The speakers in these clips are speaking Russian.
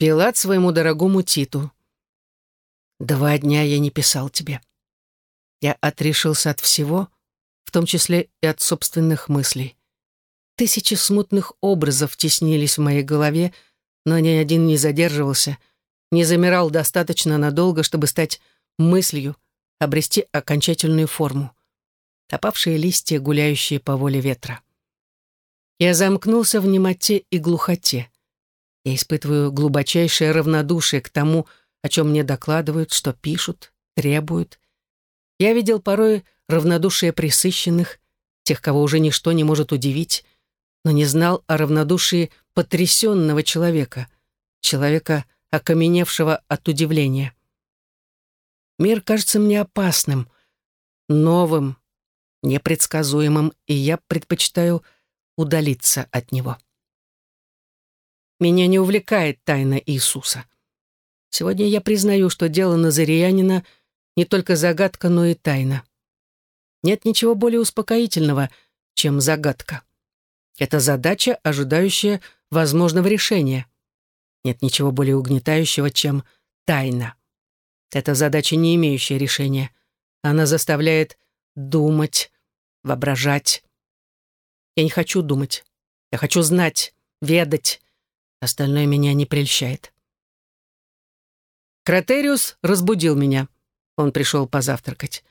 Пилат своему дорогому Титу. «Два дня я не писал тебе. Я отрешился от всего, в том числе и от собственных мыслей. Тысячи смутных образов теснились в моей голове, но ни один не задерживался, не замирал достаточно надолго, чтобы стать мыслью, обрести окончательную форму. Топавшие листья, гуляющие по воле ветра. Я замкнулся в немоте и глухоте. Я испытываю глубочайшее равнодушие к тому, о чем мне докладывают, что пишут, требуют. Я видел порой равнодушие присыщенных, тех, кого уже ничто не может удивить, но не знал о равнодушии потрясенного человека, человека, окаменевшего от удивления. Мир кажется мне опасным, новым, непредсказуемым, и я предпочитаю удалиться от него. Меня не увлекает тайна Иисуса. Сегодня я признаю, что дело Назариянина не только загадка, но и тайна. Нет ничего более успокоительного, чем загадка. Это задача, ожидающая возможного решения. Нет ничего более угнетающего, чем тайна. Это задача, не имеющая решения. Она заставляет думать, воображать. Я не хочу думать. Я хочу знать, ведать, Остальное меня не прельщает. Кратериус разбудил меня. Он пришел позавтракать.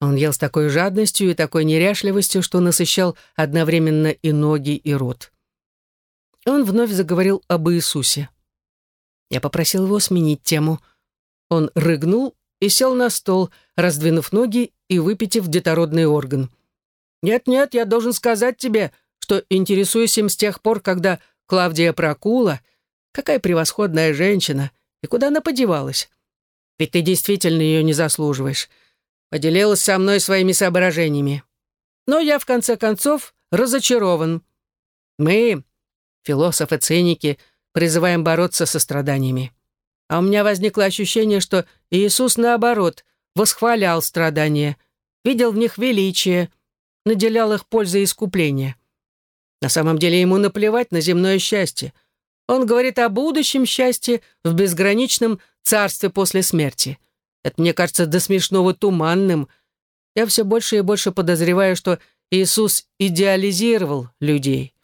Он ел с такой жадностью и такой неряшливостью, что насыщал одновременно и ноги, и рот. Он вновь заговорил об Иисусе. Я попросил его сменить тему. Он рыгнул и сел на стол, раздвинув ноги и выпитив детородный орган. «Нет-нет, я должен сказать тебе, что интересуюсь им с тех пор, когда Клавдия Прокула, какая превосходная женщина, и куда она подевалась? Ведь ты действительно ее не заслуживаешь. Поделилась со мной своими соображениями. Но я, в конце концов, разочарован. Мы, философы-циники, призываем бороться со страданиями. А у меня возникло ощущение, что Иисус, наоборот, восхвалял страдания, видел в них величие, наделял их пользой искупления. На самом деле ему наплевать на земное счастье. Он говорит о будущем счастье в безграничном царстве после смерти. Это мне кажется до смешного туманным. Я все больше и больше подозреваю, что Иисус идеализировал людей.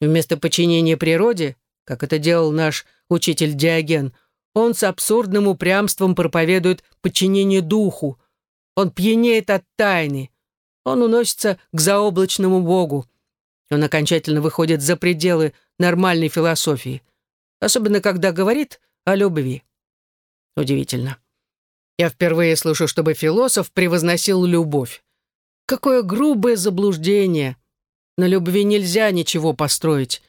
Вместо подчинения природе, как это делал наш учитель Диоген, он с абсурдным упрямством проповедует подчинение духу. Он пьянеет от тайны. Он уносится к заоблачному Богу. Он окончательно выходит за пределы нормальной философии, особенно когда говорит о любви. Удивительно. Я впервые слышу, чтобы философ превозносил любовь. Какое грубое заблуждение. На любви нельзя ничего построить.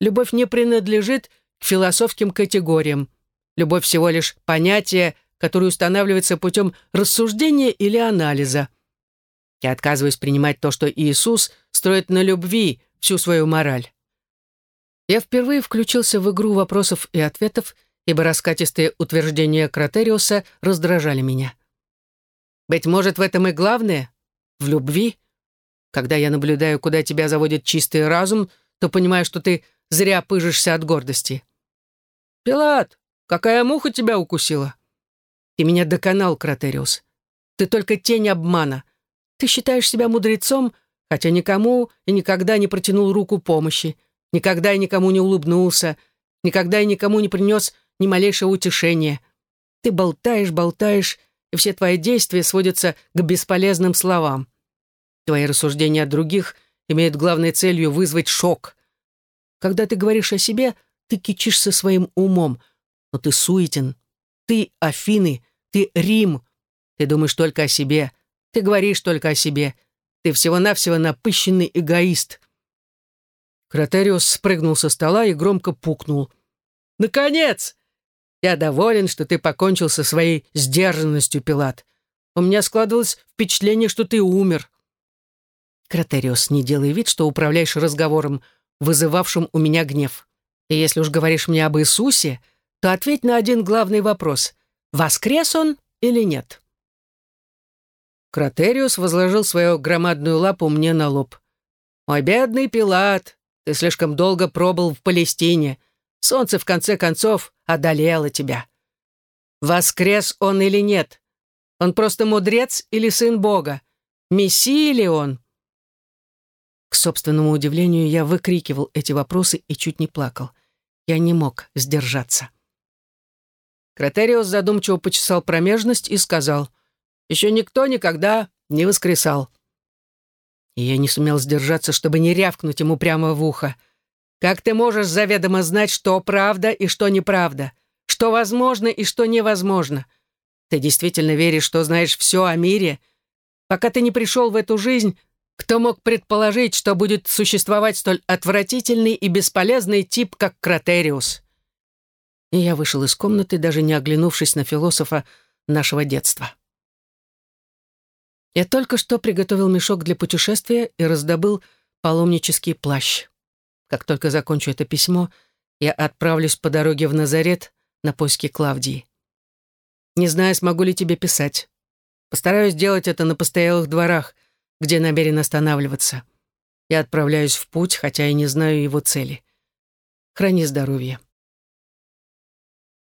Любовь не принадлежит к философским категориям. Любовь всего лишь понятие, которое устанавливается путем рассуждения или анализа. Я отказываюсь принимать то, что Иисус строит на любви, всю свою мораль. Я впервые включился в игру вопросов и ответов, ибо раскатистые утверждения Кратериуса раздражали меня. Быть может, в этом и главное? В любви? Когда я наблюдаю, куда тебя заводит чистый разум, то понимаю, что ты зря пыжишься от гордости. «Пилат, какая муха тебя укусила?» «Ты меня доконал, Кратериус. Ты только тень обмана. Ты считаешь себя мудрецом, хотя никому и никогда не протянул руку помощи, никогда и никому не улыбнулся, никогда и никому не принес ни малейшего утешения. Ты болтаешь, болтаешь, и все твои действия сводятся к бесполезным словам. Твои рассуждения о других имеют главной целью вызвать шок. Когда ты говоришь о себе, ты кичишься своим умом, но ты суетен. Ты Афины, ты Рим. Ты думаешь только о себе, ты говоришь только о себе — ты всего-навсего напыщенный эгоист». Кратериус спрыгнул со стола и громко пукнул. «Наконец! Я доволен, что ты покончил со своей сдержанностью, Пилат. У меня складывалось впечатление, что ты умер». «Кратериус, не делай вид, что управляешь разговором, вызывавшим у меня гнев. И если уж говоришь мне об Иисусе, то ответь на один главный вопрос. Воскрес он или нет?» Кратериус возложил свою громадную лапу мне на лоб. «Мой бедный Пилат, ты слишком долго пробыл в Палестине. Солнце, в конце концов, одолело тебя. Воскрес он или нет? Он просто мудрец или сын Бога? Мессия ли он? К собственному удивлению, я выкрикивал эти вопросы и чуть не плакал. Я не мог сдержаться. Кратериус задумчиво почесал промежность и сказал, «Еще никто никогда не воскресал». И я не сумел сдержаться, чтобы не рявкнуть ему прямо в ухо. «Как ты можешь заведомо знать, что правда и что неправда? Что возможно и что невозможно? Ты действительно веришь, что знаешь все о мире? Пока ты не пришел в эту жизнь, кто мог предположить, что будет существовать столь отвратительный и бесполезный тип, как Кратериус?» И я вышел из комнаты, даже не оглянувшись на философа нашего детства. Я только что приготовил мешок для путешествия и раздобыл паломнический плащ. Как только закончу это письмо, я отправлюсь по дороге в Назарет на поиски Клавдии. Не знаю, смогу ли тебе писать. Постараюсь сделать это на постоялых дворах, где намерен останавливаться. Я отправляюсь в путь, хотя и не знаю его цели. Храни здоровье.